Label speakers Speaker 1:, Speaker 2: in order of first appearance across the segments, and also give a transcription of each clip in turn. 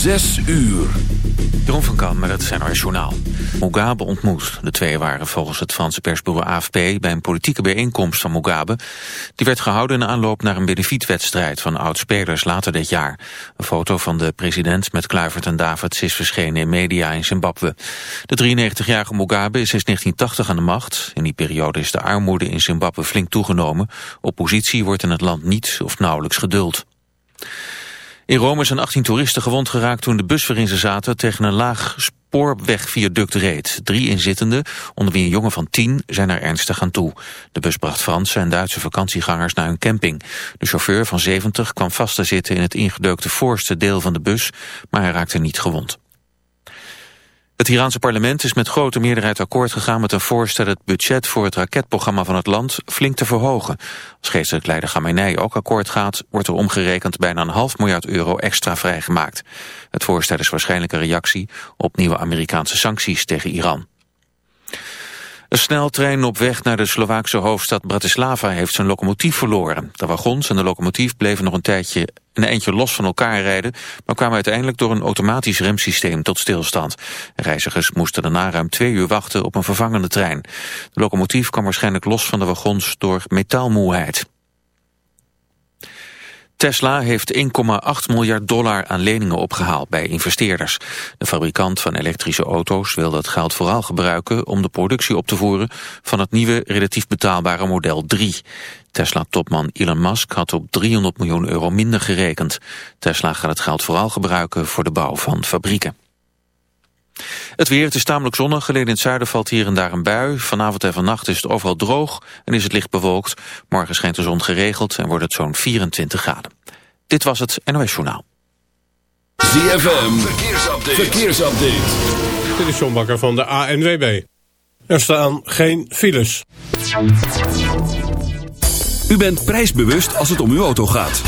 Speaker 1: Zes uur.
Speaker 2: Jeroen van Kam met het NOS Journaal. Mugabe ontmoet. De twee waren volgens het Franse persbureau AFP... bij een politieke bijeenkomst van Mugabe. Die werd gehouden in aanloop naar een benefietwedstrijd... van oud-spelers later dit jaar. Een foto van de president met Kluivert en Davids... is verschenen in media in Zimbabwe. De 93-jarige Mugabe is sinds 1980 aan de macht. In die periode is de armoede in Zimbabwe flink toegenomen. Oppositie wordt in het land niet of nauwelijks geduld. In Rome zijn 18 toeristen gewond geraakt toen de bus waarin ze zaten tegen een laag spoorwegviaduct reed. Drie inzittenden, onder wie een jongen van 10, zijn er ernstig aan toe. De bus bracht Franse en Duitse vakantiegangers naar hun camping. De chauffeur van 70 kwam vast te zitten in het ingedeukte voorste deel van de bus, maar hij raakte niet gewond. Het Iraanse parlement is met grote meerderheid akkoord gegaan met een voorstel het budget voor het raketprogramma van het land flink te verhogen. Als geestelijk leider Khamenei ook akkoord gaat, wordt er omgerekend bijna een half miljard euro extra vrijgemaakt. Het voorstel is waarschijnlijk een reactie op nieuwe Amerikaanse sancties tegen Iran. Een sneltrein op weg naar de Slovaakse hoofdstad Bratislava heeft zijn locomotief verloren. De wagons en de locomotief bleven nog een tijdje een eindje los van elkaar rijden, maar kwamen uiteindelijk door een automatisch remsysteem tot stilstand. Reizigers moesten daarna ruim twee uur wachten op een vervangende trein. De locomotief kwam waarschijnlijk los van de wagons door metaalmoeheid. Tesla heeft 1,8 miljard dollar aan leningen opgehaald bij investeerders. De fabrikant van elektrische auto's wil dat geld vooral gebruiken om de productie op te voeren van het nieuwe relatief betaalbare model 3. Tesla-topman Elon Musk had op 300 miljoen euro minder gerekend. Tesla gaat het geld vooral gebruiken voor de bouw van fabrieken. Het weer, het is tamelijk zonnig. Alleen in het zuiden valt hier en daar een bui. Vanavond en vannacht is het overal droog en is het licht bewolkt. Morgen schijnt de zon geregeld en wordt het zo'n 24 graden. Dit was het NOS Journaal.
Speaker 1: ZFM, verkeersupdate. verkeersupdate.
Speaker 3: Dit is John Bakker van de ANWB. Er staan geen files.
Speaker 1: U bent prijsbewust als het om uw auto gaat.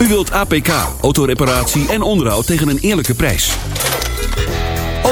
Speaker 1: U wilt APK, autoreparatie en onderhoud tegen een eerlijke prijs.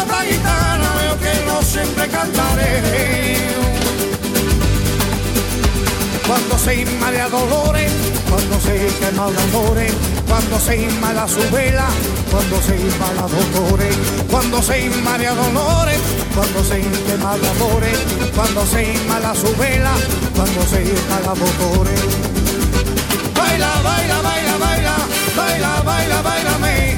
Speaker 4: Esta gitana veo que no siempre cantaré. Cuando se inmala dolores, cuando se quema de amores, cuando se inmala su vela, cuando se inmala dolores, cuando se inmala dolores, cuando se quema de amores, cuando se inmala su vela, cuando se inmala dolores. Baila, baila, baila, baila, baila, baila, bailame, esta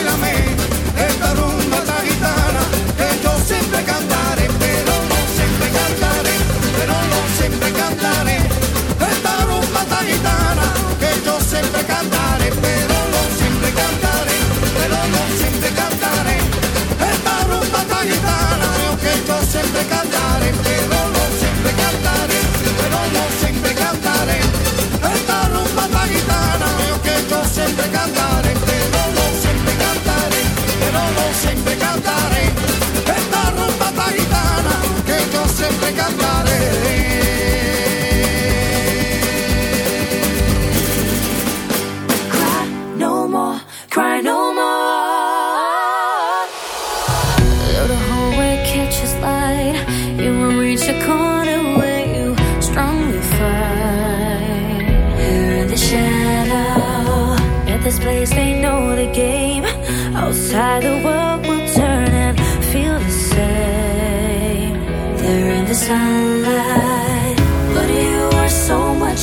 Speaker 4: siempre cantaré, pero no siempre cantaré, pero no siempre cantaré. Esta rumba la gitana, veo que yo siempre cantaré, pero no siempre cantaré, pero no siempre cantaré. Esta rumba la gitana, que yo siempre cantaré.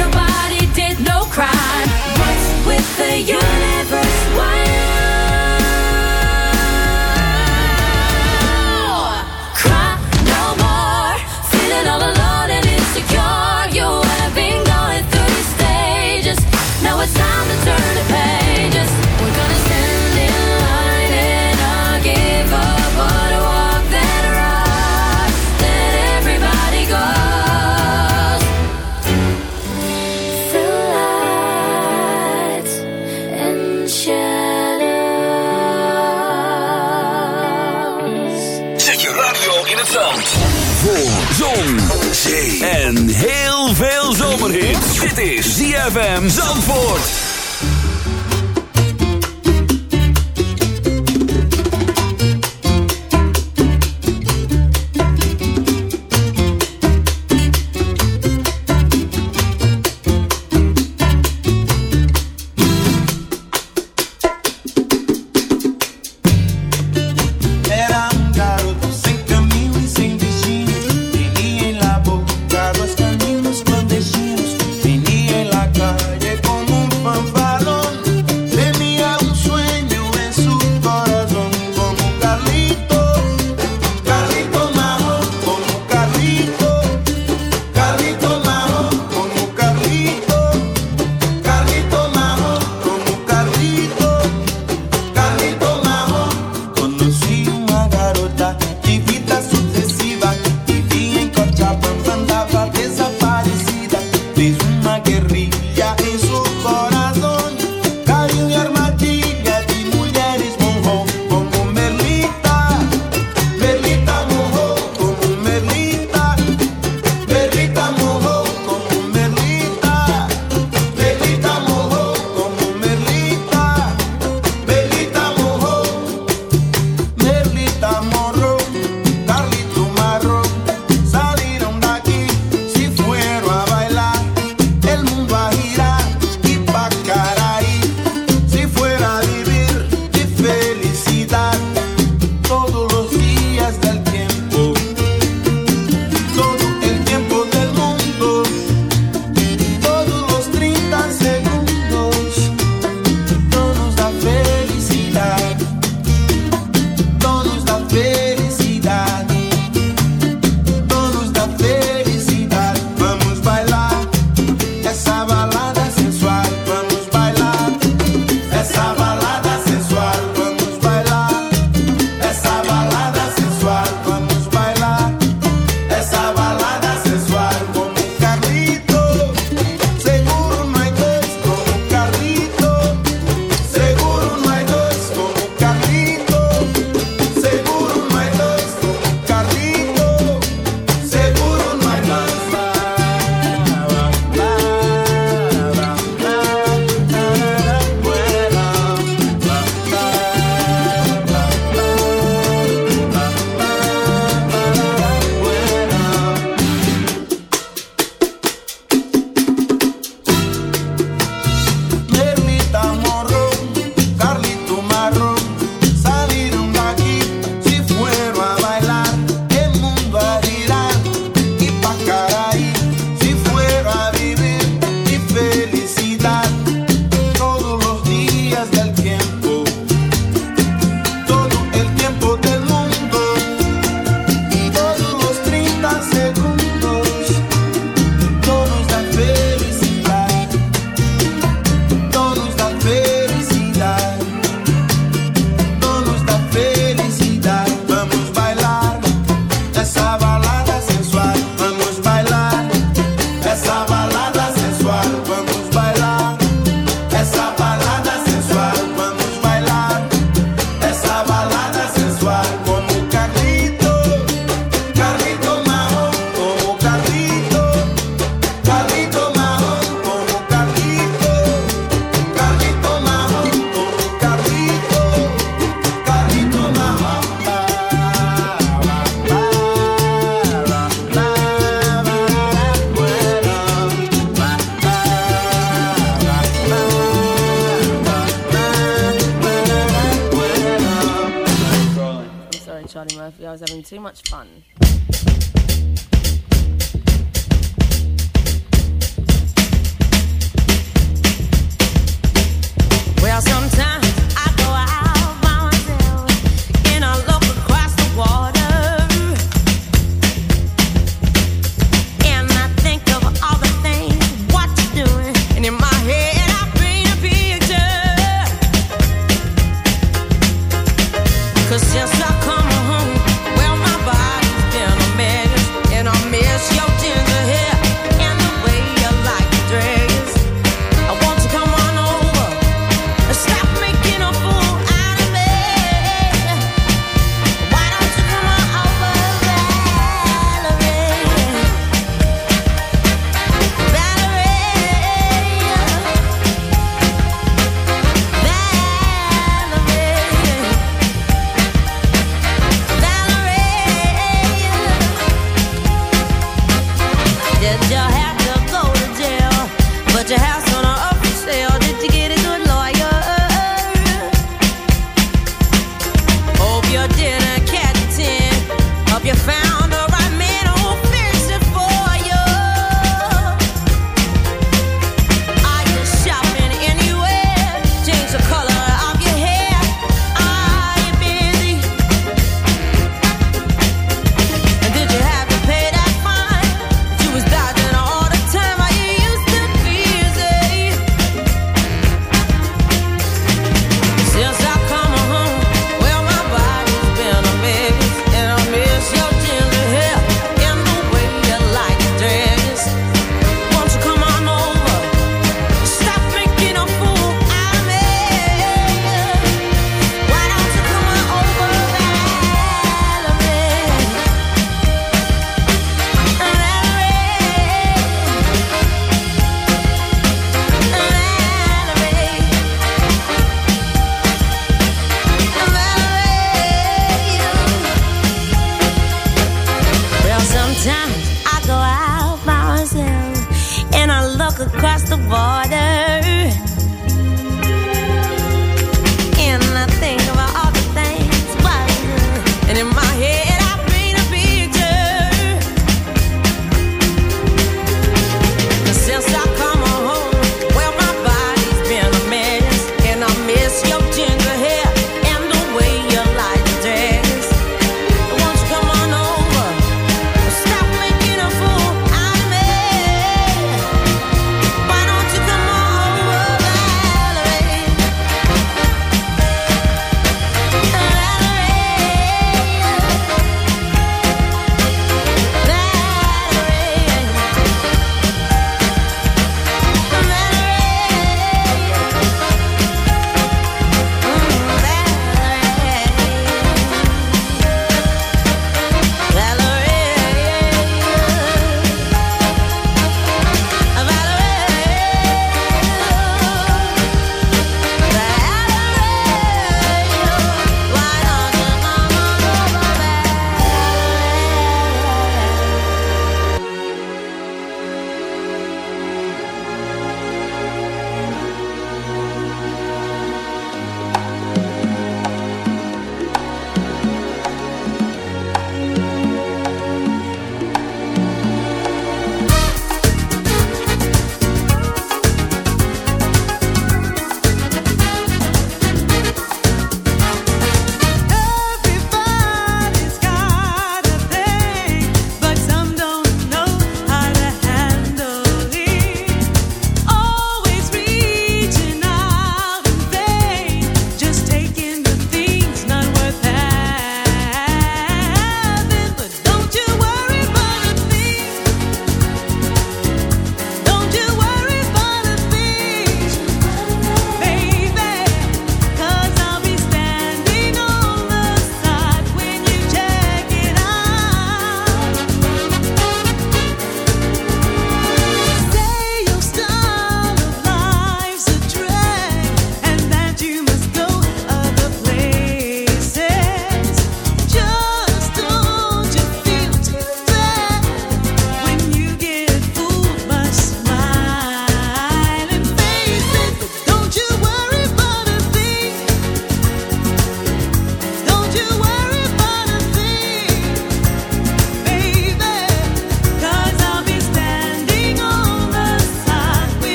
Speaker 5: nobody did no crime. What's with the universe? Why?
Speaker 1: ZFM Zandvoort.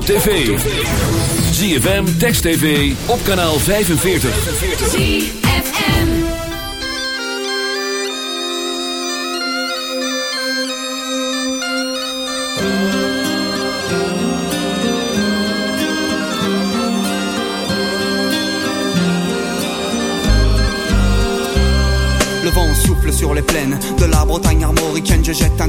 Speaker 1: op tv. ZFM, Text TV, op kanaal 45.
Speaker 6: ZFM.
Speaker 7: Le vent souffle sur les plaines de la Bretagne armoricaine. Je jette un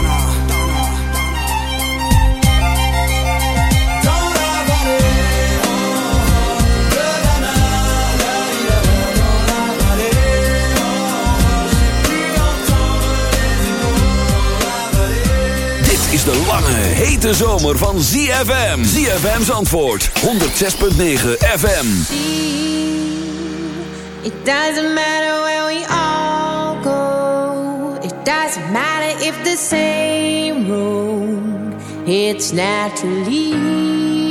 Speaker 1: De lange, hete zomer van ZFM. ZFM's antwoord, 106.9 FM.
Speaker 8: It doesn't matter where we all go. It doesn't matter if the same road. It's naturally.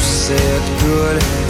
Speaker 9: said good